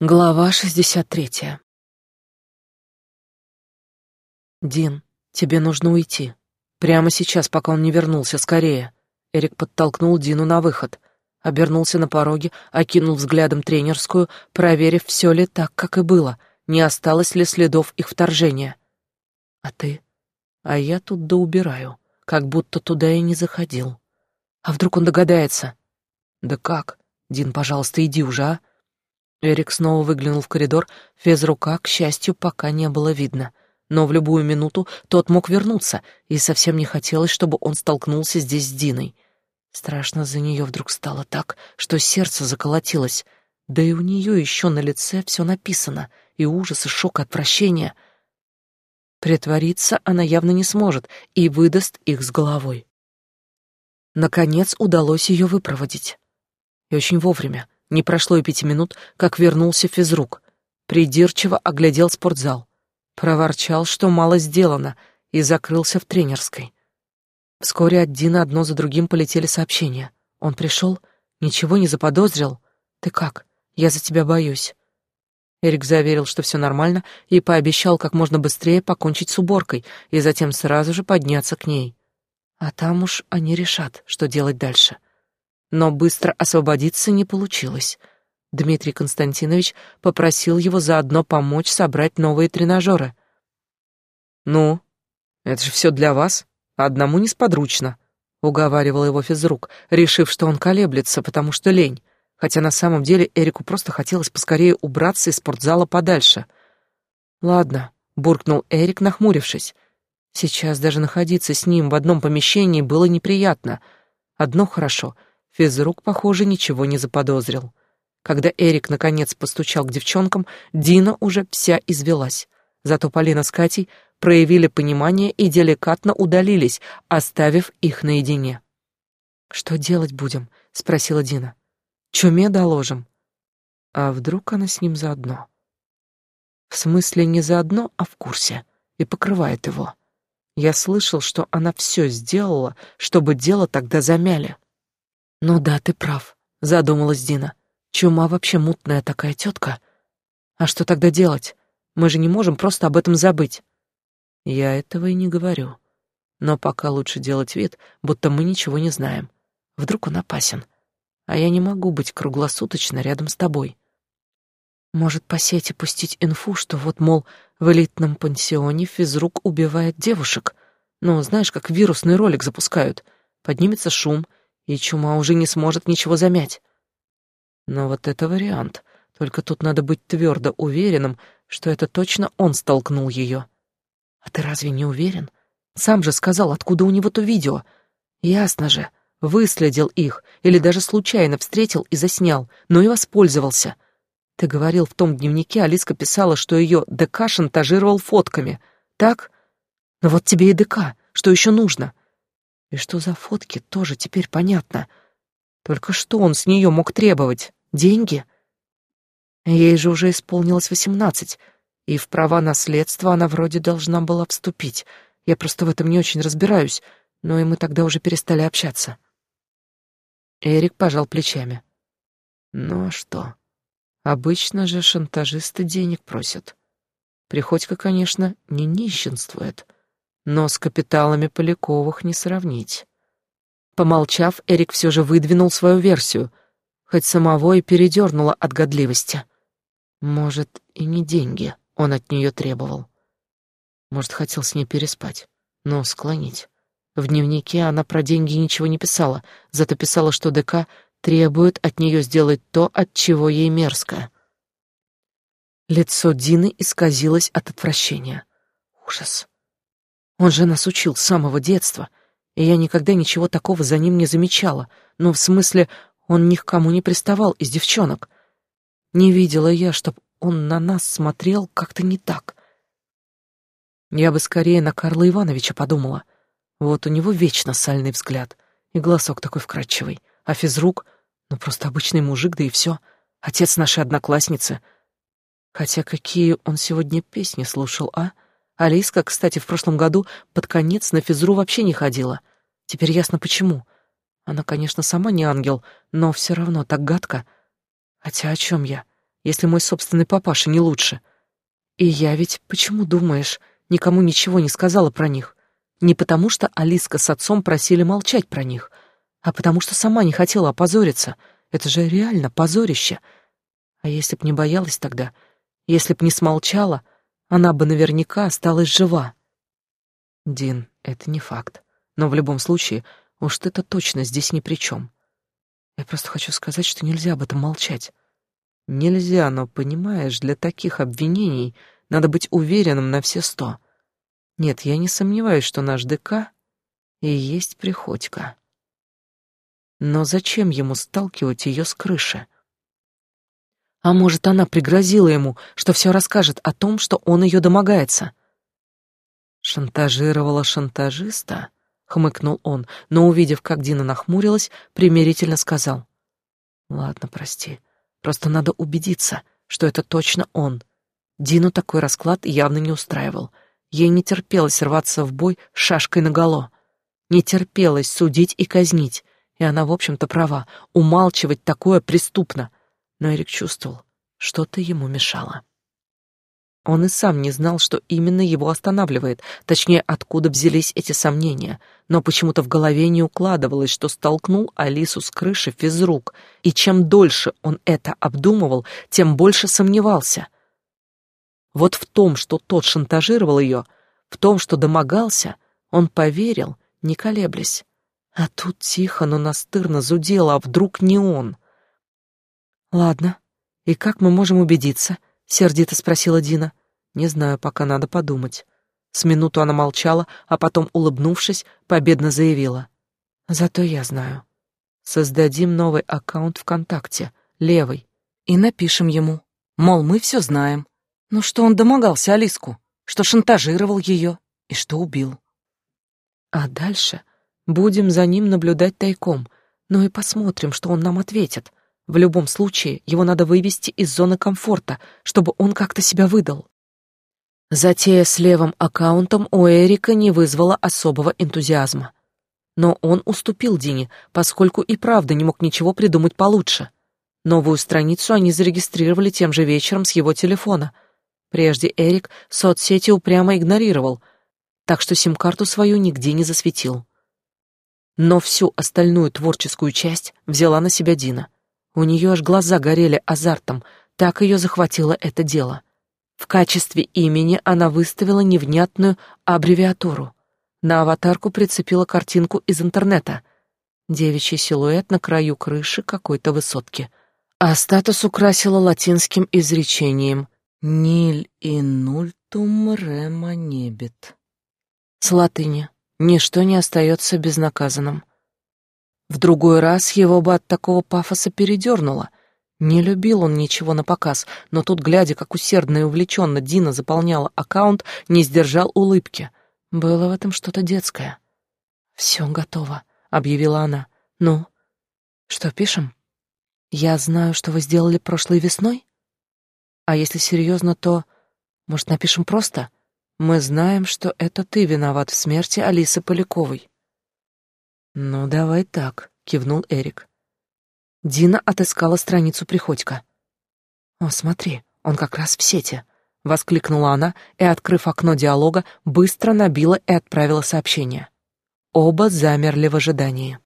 Глава 63. Дин, тебе нужно уйти. Прямо сейчас, пока он не вернулся, скорее. Эрик подтолкнул Дину на выход, обернулся на пороге, окинул взглядом тренерскую, проверив, все ли так, как и было, не осталось ли следов их вторжения. А ты? А я тут доубираю, как будто туда и не заходил. А вдруг он догадается? Да как? Дин, пожалуйста, иди уже, а? Эрик снова выглянул в коридор, физрука, к счастью, пока не было видно. Но в любую минуту тот мог вернуться, и совсем не хотелось, чтобы он столкнулся здесь с Диной. Страшно за нее вдруг стало так, что сердце заколотилось. Да и у нее еще на лице все написано, и ужас, и шок, и отвращение. Притвориться она явно не сможет и выдаст их с головой. Наконец удалось ее выпроводить. И очень вовремя. Не прошло и пяти минут, как вернулся физрук. Придирчиво оглядел спортзал. Проворчал, что мало сделано, и закрылся в тренерской. Вскоре от Дина одно за другим полетели сообщения. Он пришел, ничего не заподозрил. «Ты как? Я за тебя боюсь». Эрик заверил, что все нормально, и пообещал как можно быстрее покончить с уборкой и затем сразу же подняться к ней. А там уж они решат, что делать дальше. Но быстро освободиться не получилось. Дмитрий Константинович попросил его заодно помочь собрать новые тренажеры. «Ну, это же все для вас, одному несподручно», — уговаривал его физрук, решив, что он колеблется, потому что лень, хотя на самом деле Эрику просто хотелось поскорее убраться из спортзала подальше. «Ладно», — буркнул Эрик, нахмурившись. Сейчас даже находиться с ним в одном помещении было неприятно. Одно хорошо — Физрук, похоже, ничего не заподозрил. Когда Эрик наконец постучал к девчонкам, Дина уже вся извелась. Зато Полина с Катей проявили понимание и деликатно удалились, оставив их наедине. «Что делать будем?» — спросила Дина. «Чуме доложим». А вдруг она с ним заодно? В смысле не заодно, а в курсе, и покрывает его. Я слышал, что она все сделала, чтобы дело тогда замяли. «Ну да, ты прав», — задумалась Дина. «Чума вообще мутная такая тетка. А что тогда делать? Мы же не можем просто об этом забыть». «Я этого и не говорю. Но пока лучше делать вид, будто мы ничего не знаем. Вдруг он опасен. А я не могу быть круглосуточно рядом с тобой». Может, по сети пустить инфу, что вот, мол, в элитном пансионе физрук убивает девушек. Ну, знаешь, как вирусный ролик запускают. Поднимется шум — и чума уже не сможет ничего замять. Но вот это вариант. Только тут надо быть твердо уверенным, что это точно он столкнул ее. А ты разве не уверен? Сам же сказал, откуда у него то видео. Ясно же, выследил их или даже случайно встретил и заснял, но и воспользовался. Ты говорил, в том дневнике Алиска писала, что ее ДК шантажировал фотками. Так? Ну вот тебе и ДК. Что еще нужно? И что за фотки, тоже теперь понятно. Только что он с нее мог требовать? Деньги? Ей же уже исполнилось восемнадцать, и в права наследства она вроде должна была вступить. Я просто в этом не очень разбираюсь, но и мы тогда уже перестали общаться. Эрик пожал плечами. Ну а что? Обычно же шантажисты денег просят. Приходько, конечно, не нищенствует, — но с капиталами Поляковых не сравнить. Помолчав, Эрик все же выдвинул свою версию, хоть самого и передернуло от годливости. Может, и не деньги он от нее требовал. Может, хотел с ней переспать, но склонить. В дневнике она про деньги ничего не писала, зато писала, что ДК требует от нее сделать то, от чего ей мерзко. Лицо Дины исказилось от отвращения. Ужас. Он же нас учил с самого детства, и я никогда ничего такого за ним не замечала. Ну, в смысле, он ни к кому не приставал из девчонок. Не видела я, чтоб он на нас смотрел как-то не так. Я бы скорее на Карла Ивановича подумала. Вот у него вечно сальный взгляд, и голосок такой вкрадчивый, а физрук, ну просто обычный мужик, да и все. Отец нашей одноклассницы. Хотя какие он сегодня песни слушал, а? — Алиска, кстати, в прошлом году под конец на физру вообще не ходила. Теперь ясно почему. Она, конечно, сама не ангел, но все равно так гадко. Хотя о чем я? если мой собственный папаша не лучше? И я ведь, почему думаешь, никому ничего не сказала про них? Не потому что Алиска с отцом просили молчать про них, а потому что сама не хотела опозориться. Это же реально позорище. А если б не боялась тогда, если б не смолчала, она бы наверняка осталась жива. Дин, это не факт. Но в любом случае, уж ты-то точно здесь ни при чем. Я просто хочу сказать, что нельзя об этом молчать. Нельзя, но, понимаешь, для таких обвинений надо быть уверенным на все сто. Нет, я не сомневаюсь, что наш ДК и есть Приходько. Но зачем ему сталкивать ее с крыши? А может, она пригрозила ему, что все расскажет о том, что он ее домогается? Шантажировала шантажиста? Хмыкнул он, но, увидев, как Дина нахмурилась, примирительно сказал. Ладно, прости. Просто надо убедиться, что это точно он. Дину такой расклад явно не устраивал. Ей не терпелось рваться в бой шашкой наголо. Не терпелось судить и казнить. И она, в общем-то, права. Умалчивать такое преступно. Но Эрик чувствовал, что-то ему мешало. Он и сам не знал, что именно его останавливает, точнее, откуда взялись эти сомнения, но почему-то в голове не укладывалось, что столкнул Алису с крыши физрук, и чем дольше он это обдумывал, тем больше сомневался. Вот в том, что тот шантажировал ее, в том, что домогался, он поверил, не колеблясь. А тут тихо, но настырно зудело, а вдруг не он? «Ладно, и как мы можем убедиться?» — сердито спросила Дина. Не знаю, пока надо подумать. С минуту она молчала, а потом, улыбнувшись, победно заявила. Зато я знаю. Создадим новый аккаунт ВКонтакте, левый, и напишем ему, мол, мы все знаем. Ну что он домогался Алиску, что шантажировал ее и что убил. А дальше будем за ним наблюдать тайком, ну и посмотрим, что он нам ответит. В любом случае, его надо вывести из зоны комфорта, чтобы он как-то себя выдал. Затея с левым аккаунтом у Эрика не вызвала особого энтузиазма. Но он уступил Дине, поскольку и правда не мог ничего придумать получше. Новую страницу они зарегистрировали тем же вечером с его телефона. Прежде Эрик соцсети упрямо игнорировал, так что сим-карту свою нигде не засветил. Но всю остальную творческую часть взяла на себя Дина. У нее аж глаза горели азартом, так ее захватило это дело. В качестве имени она выставила невнятную аббревиатуру. На аватарку прицепила картинку из интернета. Девичий силуэт на краю крыши какой-то высотки. А статус украсила латинским изречением «Ниль инультум рема небит». С латыни «Ничто не остается безнаказанным». В другой раз его бы от такого пафоса передернуло — не любил он ничего на показ, но тут, глядя, как усердно и увлеченно Дина заполняла аккаунт, не сдержал улыбки. Было в этом что-то детское. «Все готово», — объявила она. «Ну, что пишем? Я знаю, что вы сделали прошлой весной? А если серьезно, то, может, напишем просто? Мы знаем, что это ты виноват в смерти Алисы Поляковой». «Ну, давай так», — кивнул Эрик. Дина отыскала страницу Приходько. «О, смотри, он как раз в сети», — воскликнула она и, открыв окно диалога, быстро набила и отправила сообщение. Оба замерли в ожидании.